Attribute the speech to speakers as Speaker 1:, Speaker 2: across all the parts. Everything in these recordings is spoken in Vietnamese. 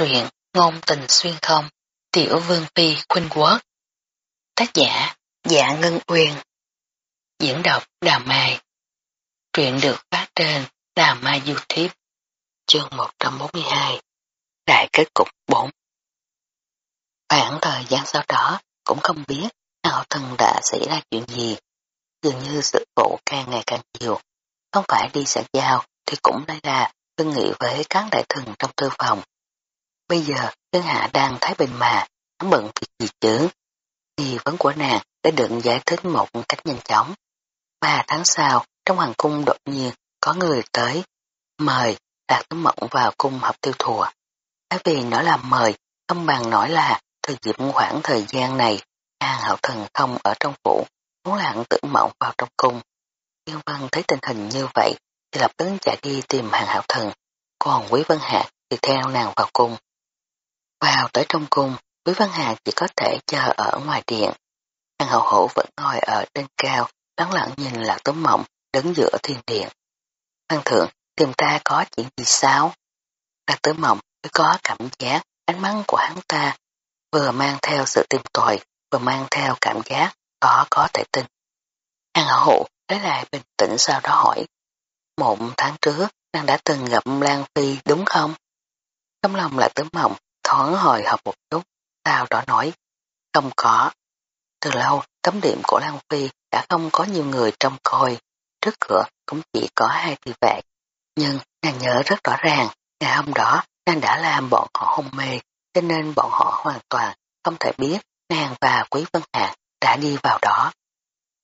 Speaker 1: Truyện Ngôn tình xuyên không, Tiểu Vương Phi Khuynh Quốc Tác giả Dạ Ngân Uyên Diễn đọc Đà Mai Truyện được phát trên Đà Mai Youtube Chương 142 Đại kết cục 4 Khoảng thời gian sau đó, cũng không biết Hạo Thần đã xảy ra chuyện gì. Dường như sự vụ càng ngày càng nhiều. Không phải đi xã giao thì cũng đây là thương nghị với các đại thần trong thư phòng. Bây giờ Thiên Hạ đang thái bình mà, hắn bận việc gì chứ? Thì vấn của nàng đã được giải thích một cách nhanh chóng. Ba tháng sau, trong hoàng cung đột nhiên có người tới, mời Lạc Tấm Mộng vào cung học tiêu thùa. Bởi vì nó là mời, không bằng nói là thời dịp khoảng thời gian này, Hàng hậu thần không ở trong phủ, muốn lặng tử mộng vào trong cung. Tiêu Văn thấy tình hình như vậy, thì lập tức chạy đi tìm hàng hậu thần, còn Quý Vân Hạ thì theo nàng vào cung. Vào tới trong cung, Quý Văn Hà chỉ có thể chờ ở ngoài điện. Hàng hậu hổ vẫn ngồi ở trên cao, lắng lặng nhìn lạc tống mộng, đứng giữa thiên điện. Hoàng thượng, tìm ta có chuyện gì sao? Lạc tống mộng mới có cảm giác ánh mắt của hắn ta vừa mang theo sự tìm tòi, vừa mang theo cảm giác có có thể tin. Hàng hậu hổ lấy lại bình tĩnh sau đó hỏi. Một tháng trước, nàng đã từng gặp Lan Phi đúng không? Trong lòng là tấm mộng thoáng hồi hộp một chút, sau đó nói, không có. Từ lâu, cấm điểm của Lan Phi đã không có nhiều người trông coi, trước cửa cũng chỉ có hai thị vệ. Nhưng nàng nhớ rất rõ ràng, ngày hôm đó nàng đã làm bọn họ hôn mê, cho nên bọn họ hoàn toàn không thể biết nàng và Quý Vân Hạc đã đi vào đó.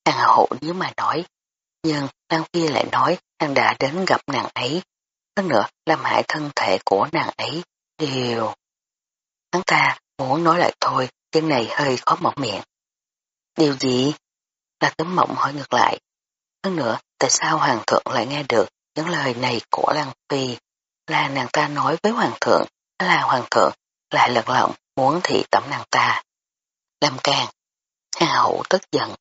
Speaker 1: Nàng hậu nếu mà nói, nhưng Lan Phi lại nói nàng đã đến gặp nàng ấy, hơn nữa làm hại thân thể của nàng ấy, điều... Hắn ta muốn nói lại thôi, chân này hơi khó mở miệng. Điều gì? Là tấm mộng hỏi ngược lại. Hơn nữa, tại sao Hoàng thượng lại nghe được những lời này của Lăng Phi? Là nàng ta nói với Hoàng thượng, là Hoàng thượng lại lật lọng muốn thị tẩm nàng ta. Lâm Càng, Hà hậu tức giận.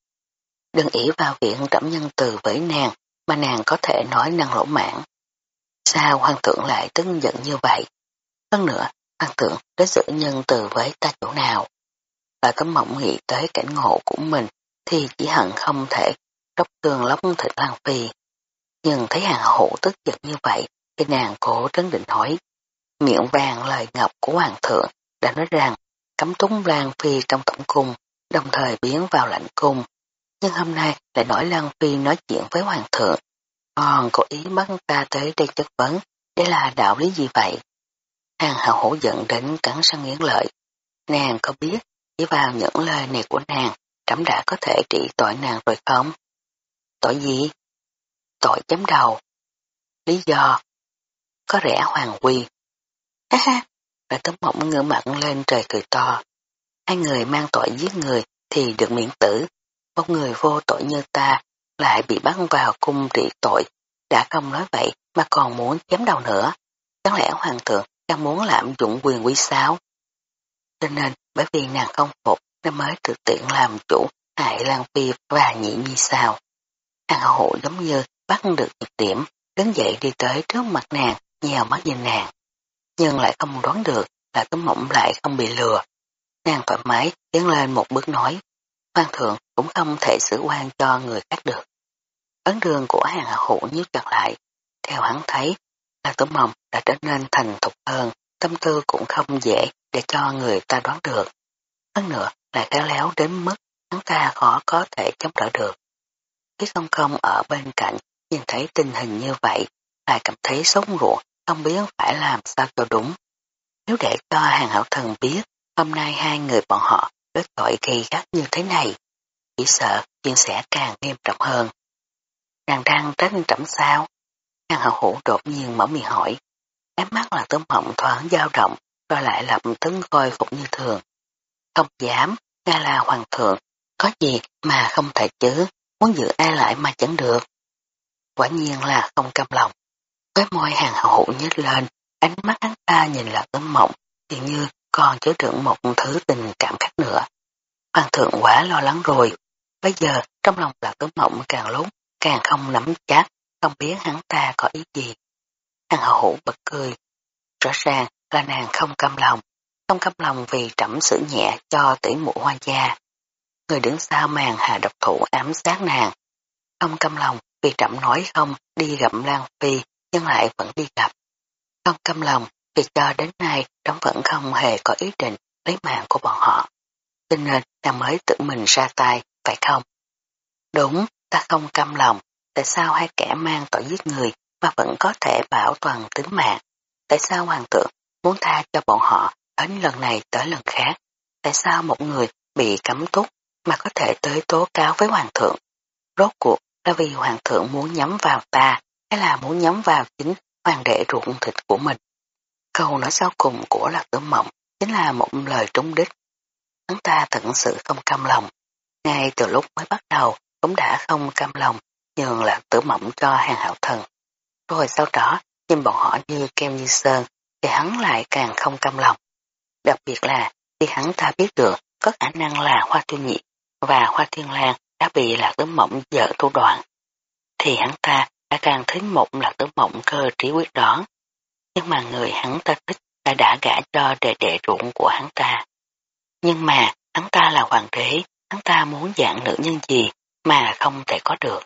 Speaker 1: Đừng ý vào viện trẫm nhân từ với nàng, mà nàng có thể nói năng lỗ mãn. Sao Hoàng thượng lại tức giận như vậy? Hơn nữa, Hoàng thượng đối xử nhân từ với ta chỗ nào. Bà có mộng nghĩ tới cảnh ngộ của mình thì chỉ hận không thể đốc tương lóc thịt Lan Phi. Nhưng thấy hàng hộ tức giận như vậy thì nàng cố trấn định hỏi. Miệng vàng lời ngọc của Hoàng thượng đã nói rằng cấm túng Lan Phi trong tổng cung, đồng thời biến vào lạnh cung. Nhưng hôm nay lại nói Lan Phi nói chuyện với Hoàng thượng, còn có ý bắt ta tới đây chất vấn, đây là đạo lý gì vậy? Hàng hậu hổ giận đến cắn răng nghiến lợi. Nàng có biết, chỉ vào những lời này của nàng, trẫm đã có thể trị tội nàng rồi không? Tội gì? Tội chấm đầu. Lý do? Có rẻ hoàng quy. Ha ha, lại tấm mộng ngửa mặt lên trời cười to. Hai người mang tội giết người thì được miễn tử. Một người vô tội như ta lại bị bắt vào cung trị tội. Đã không nói vậy mà còn muốn chém đầu nữa. Chẳng lẽ hoàng thượng đang muốn lạm dụng quyền quý sao? Cho nên bởi vì nàng không phục nên mới thực tiện làm chủ hại Lan Phi và nhị nhi sao. Hàng hộ giống như bắt được nhược điểm, đứng dậy đi tới trước mặt nàng, nhào mắt nhìn nàng. Nhưng lại không đoán được là tấm mộng lại không bị lừa. Nàng thoải mái tiến lên một bước nói, hoàng thượng cũng không thể xử quan cho người khác được. Ấn đường của hàng hộ nhíu chặt lại, theo hắn thấy là tấm mộng đã trở nên thành thục hơn, tâm tư cũng không dễ để cho người ta đoán được. Hơn nữa lại khéo léo đến mức hắn ta khó có thể chống đỡ được. Khi không công ở bên cạnh nhìn thấy tình hình như vậy lại cảm thấy sống ruột không biết phải làm sao cho đúng. Nếu để cho hàng hảo thần biết hôm nay hai người bọn họ đối tội gây gắt như thế này, chỉ sợ chuyện sẽ càng nghiêm trọng hơn. Nàng đang tránh trẫm sao? Hàng hậu hủ đột nhiên mở miệng hỏi. Ánh mắt là tấm họng thoáng dao động, rồi lại lập tấn khôi phục như thường. Không dám, nga là hoàng thượng, có gì mà không thể chứ, muốn giữ ai lại mà chẳng được. Quả nhiên là không cam lòng. Với môi hàng hậu hủ nhếch lên, ánh mắt hắn ta nhìn là tấm mộng, dường như còn chứa đựng một thứ tình cảm khác nữa. Hoàng thượng quá lo lắng rồi, bây giờ trong lòng là tấm mộng càng lúc càng không nắm chắc, không biết hắn ta có ý gì. Hàng hậu bật cười. Rõ ràng là nàng không cam lòng, không cam lòng vì trẫm xử nhẹ cho tỷ muội hoa gia. Người đứng sau màn hạ độc thủ ám sát nàng, không cam lòng vì trẫm nói không đi gặp Lan Phi nhưng lại vẫn đi gặp. Không cam lòng vì cho đến nay trẫm vẫn không hề có ý định lấy mạng của bọn họ. Cho nên nàng mới tự mình ra tay, phải không? Đúng, ta không cam lòng, tại sao hai kẻ mang tội giết người mà vẫn có thể bảo toàn tính mạng? Tại sao hoàng thượng muốn tha cho bọn họ hết lần này tới lần khác? Tại sao một người bị cấm túc mà có thể tới tố cáo với hoàng thượng? Rốt cuộc là vì hoàng thượng muốn nhắm vào ta hay là muốn nhắm vào chính hoàng đệ ruột thịt của mình? Câu nói sau cùng của lạc tử mộng chính là một lời trúng đích. Hắn ta thật sự không cam lòng. Ngay từ lúc mới bắt đầu, cũng đã không cam lòng nhường lạc tử mộng cho hàng hậu thần. Rồi sau đó nhìn bọn họ như kem như sơn thì hắn lại càng không cam lòng. Đặc biệt là khi hắn ta biết được có khả năng là hoa thiên nhị và hoa thiên lan đã bị lạc tử mộng dở thủ đoạn. Thì hắn ta đã càng thấy một lạc tử mộng cơ trí quyết đoán. Nhưng mà người hắn ta thích đã đã gả cho đệ đệ ruộng của hắn ta. Nhưng mà hắn ta là hoàng đế, hắn ta muốn dạng nữ nhân gì mà không thể có được.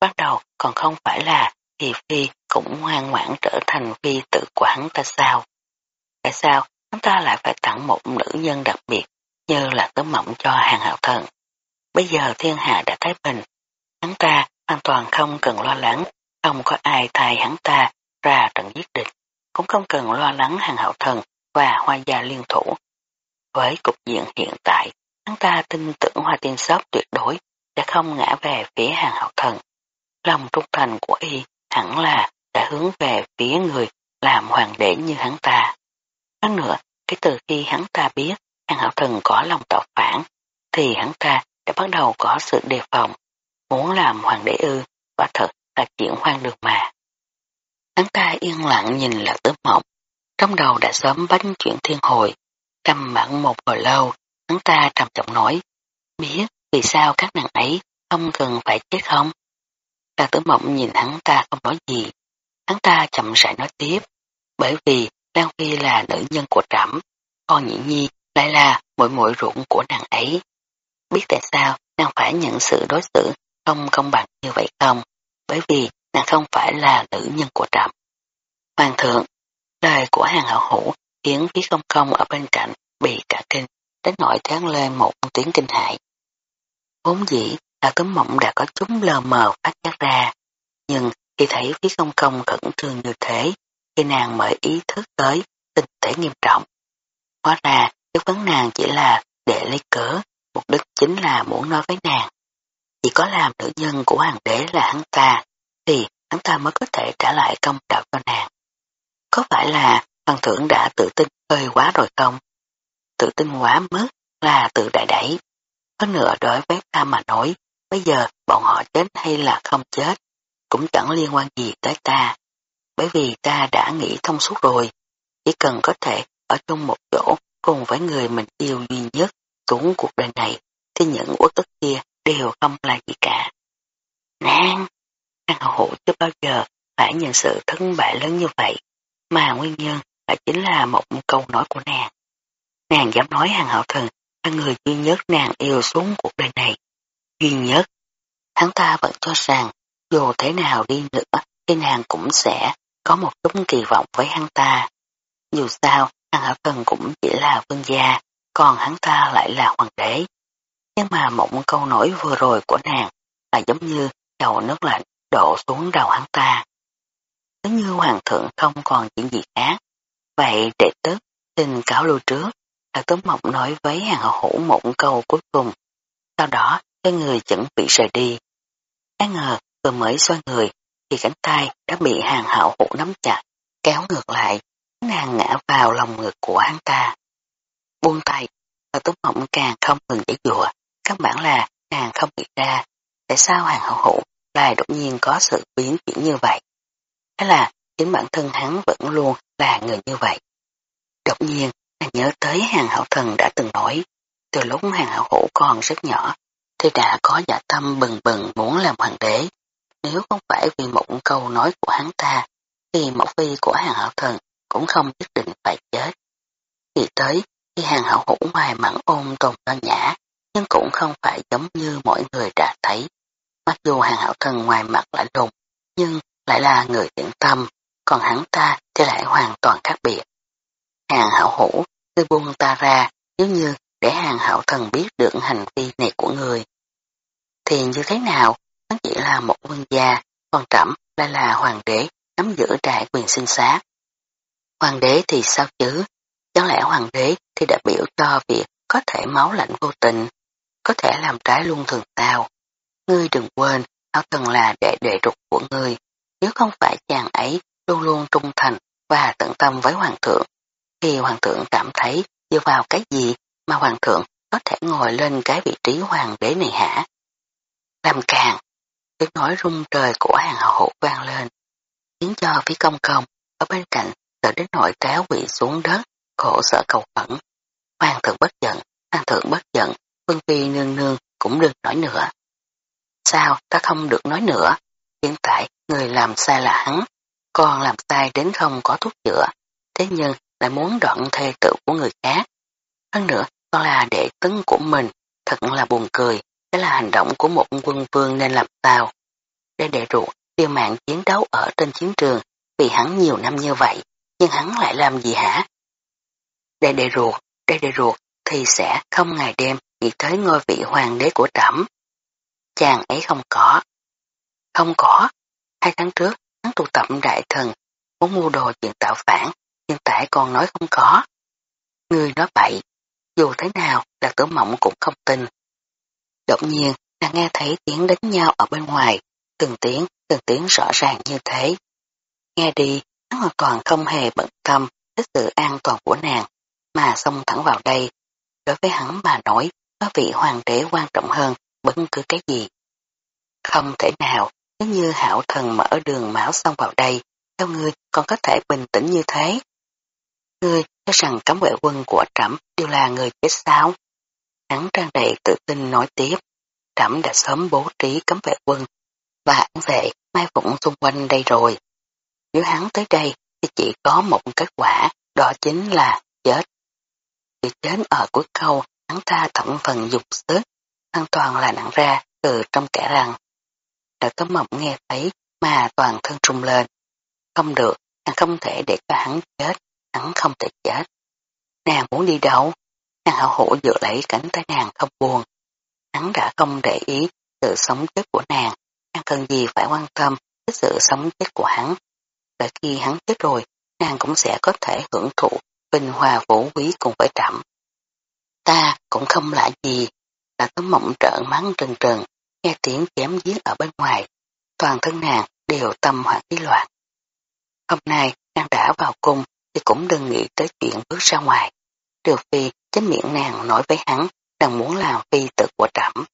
Speaker 1: Bắt đầu còn không phải là thì Phi cũng ngoan ngoãn trở thành phi tự của hắn ta sao? Tại sao hắn ta lại phải tặng một nữ nhân đặc biệt như là tấm mộng cho hàng hạo thần? Bây giờ thiên hạ đã thái bình, hắn ta hoàn toàn không cần lo lắng, không có ai thay hắn ta ra trận giết địch, cũng không cần lo lắng hàng hạo thần và hoa gia liên thủ. Với cục diện hiện tại, hắn ta tin tưởng hoa tiên sóc tuyệt đối sẽ không ngã về phía hàng hậu thần. Lòng trung thành của y hẳn là đã hướng về phía người làm hoàng đế như hắn ta. Hơn nữa, cái từ khi hắn ta biết hàng hậu thần có lòng tạo phản, thì hắn ta đã bắt đầu có sự đề phòng, muốn làm hoàng đế ư, quả thật là chuyện hoang đường mà. Hắn ta yên lặng nhìn là tứ mộng, trong đầu đã sớm bánh chuyện thiên hồi, trầm mặn một hồi lâu, hắn ta trầm trọng nói, biết vì sao các nàng ấy không cần phải chết không? Lạc tử mộng nhìn hắn ta không nói gì. Hắn ta chậm rãi nói tiếp. Bởi vì Lan Phi là nữ nhân của trẫm, con nhị nhi lại là muội muội ruộng của nàng ấy. Biết tại sao nàng phải nhận sự đối xử không công bằng như vậy không? Bởi vì nàng không phải là nữ nhân của trẫm. Hoàng thượng, lời của hàng hậu hữu khiến phía công công ở bên cạnh bị cả kinh, đến nỗi tháng lên một tiếng kinh hại. Vốn dĩ là tấm mộng đã có chúng lờ mờ phát giác ra, nhưng khi thấy phía công công khẩn trương như thế, thì nàng mới ý thức tới tình thể nghiêm trọng. Hóa ra, chất vấn nàng chỉ là để lấy cớ, mục đích chính là muốn nói với nàng. Chỉ có làm nữ nhân của hoàng đế là hắn ta, thì hắn ta mới có thể trả lại công đạo cho nàng. Có phải là hoàng thượng đã tự tin hơi quá rồi không? Tự tin quá mất là tự đại đẩy. Hơn nữa đối với ta mà nói, bây giờ bọn họ chết hay là không chết, cũng chẳng liên quan gì tới ta. Bởi vì ta đã nghĩ thông suốt rồi, chỉ cần có thể ở chung một chỗ cùng với người mình yêu duy nhất xuống cuộc đời này, thì những uất ức kia đều không là gì cả. Nàng, nàng hậu hộ chưa bao giờ phải nhận sự thất bại lớn như vậy, mà nguyên nhân lại chính là một câu nói của nàng. Nàng dám nói hàng hậu thần là người duy nhất nàng yêu xuống cuộc đời này. Duy nhất. Hắn ta vẫn cho rằng dù thế nào đi nữa thì nàng cũng sẽ có một chút kỳ vọng với hắn ta. Dù sao, hàng hậu thần cũng chỉ là vương gia, còn hắn ta lại là hoàng đế. Nhưng mà một câu nói vừa rồi của nàng là giống như dầu nước lạnh đổ xuống đầu hắn ta. Nếu như hoàng thượng không còn chuyện gì khác, vậy đệ tức xin cáo lưu trước. là Tống mộng nói với hàng hậu hữu một câu cuối cùng. Sau đó, cái người chuẩn bị rời đi. Ai ngờ, vừa mới xoay người, thì cánh tay đã bị hàng hậu hữu nắm chặt, kéo ngược lại, nàng ngã vào lòng ngực của hắn ta. Buông tay, và túc mộng càng không ngừng giải dùa, căn bản là nàng không nghĩ ra tại sao hàng hậu hữu lại đột nhiên có sự biến chuyển như vậy. Thế là chính bản thân hắn vẫn luôn là người như vậy. Đột nhiên, Nàng nhớ tới hàng hậu thần đã từng nói, từ lúc hàng hậu hữu còn rất nhỏ, thì đã có dạ tâm bừng bừng muốn làm hoàng đế. Nếu không phải vì một câu nói của hắn ta, thì mẫu phi của hàng hậu thần cũng không nhất định phải chết. Khi tới, khi hàng hậu hủ ngoài mặn ôn tồn nho nhã, nhưng cũng không phải giống như mọi người đã thấy. Mặc dù hàng hậu thần ngoài mặt lạnh lùng, nhưng lại là người thiện tâm, còn hắn ta thì lại hoàn toàn khác biệt. Hàng hậu hủ, ngươi buông ta ra, nếu như để hàng hậu thần biết được hành vi này của người. Thì như thế nào, hắn chỉ là một vương gia, còn trẫm lại là hoàng đế, nắm giữ đại quyền sinh sát. Hoàng đế thì sao chứ? Chẳng lẽ hoàng đế thì đại biểu cho việc có thể máu lạnh vô tình, có thể làm trái luôn thường tao. Ngươi đừng quên, hảo thần là đệ đệ rục của ngươi, nếu không phải chàng ấy luôn luôn trung thành và tận tâm với hoàng thượng, thì hoàng thượng cảm thấy dựa vào cái gì mà hoàng thượng có thể ngồi lên cái vị trí hoàng đế này hả? Làm càng, tiếng nói rung trời của hàng hậu vang lên, khiến cho phía công công ở bên cạnh sợ đến nội tráo quỵ xuống đất, khổ sở cầu khẩn. Hoàng thượng bất giận, hoàng thượng bất giận, Vương Phi nương nương cũng đừng nói nữa. Sao ta không được nói nữa? Hiện tại người làm sai là hắn, còn làm sai đến không có thuốc chữa, thế nhưng lại muốn đoạn thê tự của người khác. Hơn nữa, là đệ tấn của mình, thật là buồn cười, đó là hành động của một quân vương nên làm sao. Để đệ ruột tiêu mạng chiến đấu ở trên chiến trường vì hắn nhiều năm như vậy, nhưng hắn lại làm gì hả? Để đệ ruột, để đệ ruột thì sẽ không ngày đêm nghĩ tới ngôi vị hoàng đế của trẫm. Chàng ấy không có. Không có. Hai tháng trước, hắn tụ tập đại thần, muốn mua đồ chuyện tạo phản, hiện tại còn nói không có. Người nói bậy, dù thế nào là tử mộng cũng không tin. Đột nhiên, nàng nghe thấy tiếng đánh nhau ở bên ngoài, từng tiếng, từng tiếng rõ ràng như thế. Nghe đi, hắn hoàn toàn không hề bận tâm đến sự an toàn của nàng, mà xông thẳng vào đây. Đối với hắn mà nói, có vị hoàng đế quan trọng hơn bất cứ cái gì. Không thể nào, nếu như hảo thần mở đường máu xông vào đây, sao ngươi còn có thể bình tĩnh như thế. Ngươi cho rằng cấm vệ quân của trẫm đều là người chết sao? Hắn trang đầy tự tin nói tiếp, trẫm đã sớm bố trí cấm vệ quân và án vệ mai phụng xung quanh đây rồi. Nếu hắn tới đây thì chỉ có một kết quả, đó chính là chết. Chỉ chết ở cuối câu, hắn ta thẩm phần dục sức, hoàn toàn là nặng ra từ trong kẻ răng. Đã có mộng nghe thấy mà toàn thân trung lên. Không được, hắn không thể để cho hắn chết, hắn không thể chết. Nàng muốn đi đâu? Nàng hậu hổ dựa lấy cánh tay nàng không buồn. Hắn đã không để ý sự sống chết của nàng, nàng cần gì phải quan tâm đến sự sống chết của hắn. Đợi khi hắn chết rồi, nàng cũng sẽ có thể hưởng thụ bình hòa vũ quý cùng với trẩm. Ta cũng không lạ gì, là tấm mộng trợn mắng trần trần, nghe tiếng chém giết ở bên ngoài, toàn thân nàng đều tâm hoảng ý loạn. Hôm nay nàng đã vào cung thì cũng đừng nghĩ tới chuyện bước ra ngoài. Điều Phi chính miệng nàng nói với hắn nàng muốn làm phi tử của trẫm.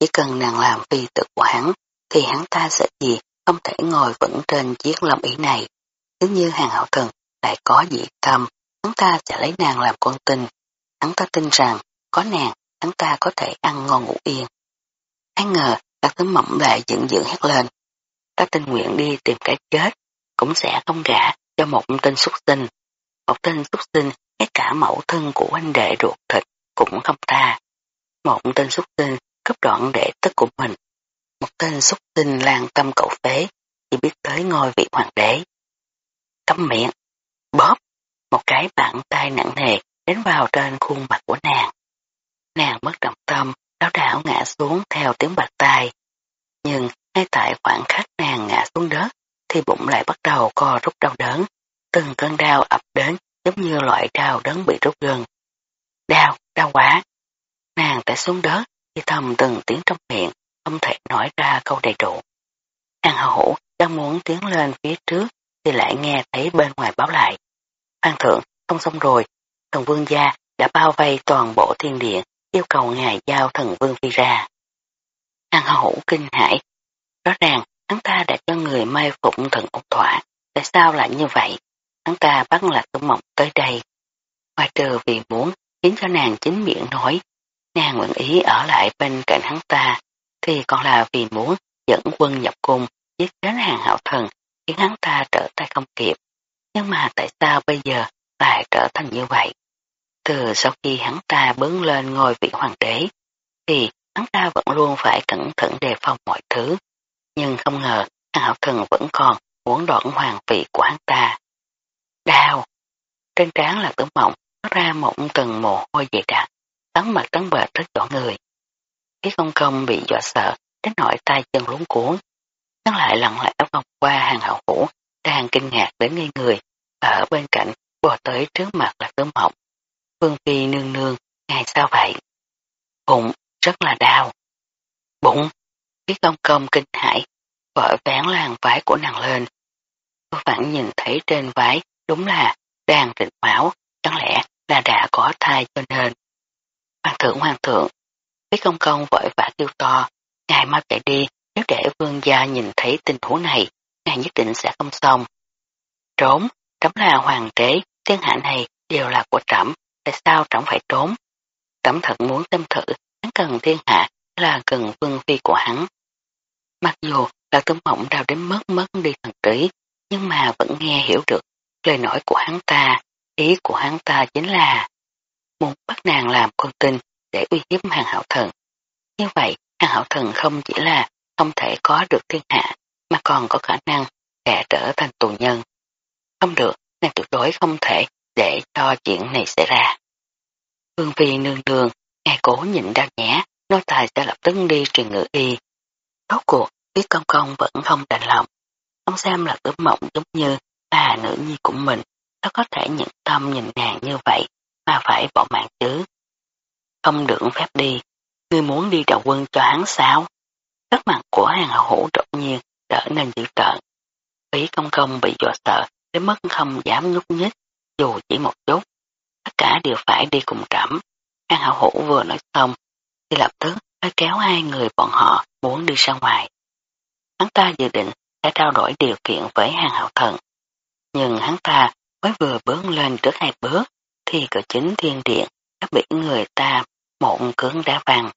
Speaker 1: Chỉ cần nàng làm phi tử của hắn thì hắn ta sẽ gì không thể ngồi vững trên chiếc lâm ý này. Nếu như hàng hậu thần lại có dị tâm, hắn ta sẽ lấy nàng làm con tin. Hắn ta tin rằng có nàng, hắn ta có thể ăn ngon ngủ yên. Ai ngờ, các tấm mộng lại dựng dựng hét lên. Ta tình nguyện đi tìm cái chết, cũng sẽ không gả cho một tên xuất sinh. Một tên xuất sinh ngay cả mẫu thân của huynh đệ ruột thịt cũng không tha. Một tên xuất sinh cấp đoạn đệ tức của mình. Một tên xuất sinh lan tâm cậu phế, chỉ biết tới ngôi vị hoàng đế. Cấm miệng, bóp, một cái bàn tay nặng nề đến vào trên khuôn mặt của nàng. Nàng mất trọng tâm, đảo đảo ngã xuống theo tiếng bạc tay. Nhưng ngay tại khoảng khắc nàng ngã xuống đất, thì bụng lại bắt đầu co rút đau đớn. Từng cơn đau ập đến giống như loại đau đớn bị rút gần. Đau, đau quá. Nàng té xuống đất, thì thầm từng tiếng trong miệng, không thể nói ra câu đầy đủ. Hàng hậu đang muốn tiến lên phía trước thì lại nghe thấy bên ngoài báo lại. Hoàng thượng, không xong rồi, thần vương gia đã bao vây toàn bộ thiên điện, yêu cầu ngài giao thần vương phi ra. Hàng hậu kinh hãi, rõ ràng hắn ta đã cho người mai phục thần ốc thỏa, tại sao lại như vậy? Hắn ta bắt lạc tử mộng tới đây. Ngoài trừ vì muốn khiến cho nàng chính miệng nói, nàng nguyện ý ở lại bên cạnh hắn ta, thì còn là vì muốn dẫn quân nhập cung giết đến hàng hạo thần, khiến hắn ta trở tay không kịp. Nhưng mà tại sao bây giờ lại trở thành như vậy? Từ sau khi hắn ta bướng lên ngôi vị hoàng đế, thì hắn ta vẫn luôn phải cẩn thận đề phòng mọi thứ. Nhưng không ngờ, hàng học thần vẫn còn muốn đoạn hoàng vị của hắn ta. Đau! Trên trán là tử mộng, nó ra một tầng mồ hôi dày đặc, tấn mặt tấn bệt rất rõ người. Khi công công bị dọa sợ, đến nỗi tay chân lúng cuốn. Nó lại lặng lẽ vòng qua hàng hậu hủ, đang kinh ngạc đến ngây người, ở bên cạnh, bò tới trước mặt là tử mộng. Phương Phi nương nương, ngày sao vậy? Bụng, rất là đau. Bụng, cái công công kinh hãi, vội ván làng vái của nàng lên. Tôi vẫn nhìn thấy trên vái đúng là đang rịt máu, chẳng lẽ là đã có thai cho nên. Hoàng thượng hoàng thượng, cái công công vội vã kêu to, ngài mau chạy đi, nếu để vương gia nhìn thấy tình huống này, ngài nhất định sẽ không xong. Trốn, trẫm là hoàng đế, thiên hạ này đều là của trẫm, tại sao trẫm phải trốn? Trẫm thật muốn xem thử, hắn cần thiên hạ là cần vương phi của hắn. Mặc dù là tấm mộng đau đến mất mất đi thần trí, nhưng mà vẫn nghe hiểu được lời nói của hắn ta, ý của hắn ta chính là muốn bắt nàng làm con tin để uy hiếp hàng hảo thần. Như vậy, hàng hảo thần không chỉ là không thể có được thiên hạ, mà còn có khả năng sẽ trở thành tù nhân. Không được, nàng tuyệt đối không thể để cho chuyện này xảy ra. Vương Phi nương nương, ngài cố nhịn đau nhẽ, nói tài sẽ lập tức đi truyền ngữ y. Rốt cuộc, biết công công vẫn không đành lòng. ông xem là ướm mộng giống như là nữ nhi của mình, nó có thể nhận tâm nhìn nàng như vậy mà phải bỏ mạng chứ. Không được phép đi, ngươi muốn đi đầu quân cho hắn sao? Tất mặt của hàng hậu hữu đột nhiên trở nên dữ tợn. Ý công công bị dọa sợ đến mức không dám nhúc nhích, dù chỉ một chút. Tất cả đều phải đi cùng trẫm. Hàng hậu hữu vừa nói xong, thì lập tức phải kéo hai người bọn họ muốn đi ra ngoài. Hắn ta dự định sẽ trao đổi điều kiện với hàng hậu thần. Nhưng hắn ta mới vừa bước lên trước hai bước, thì cửa chính thiên điện đã bị người ta một cứng đá vàng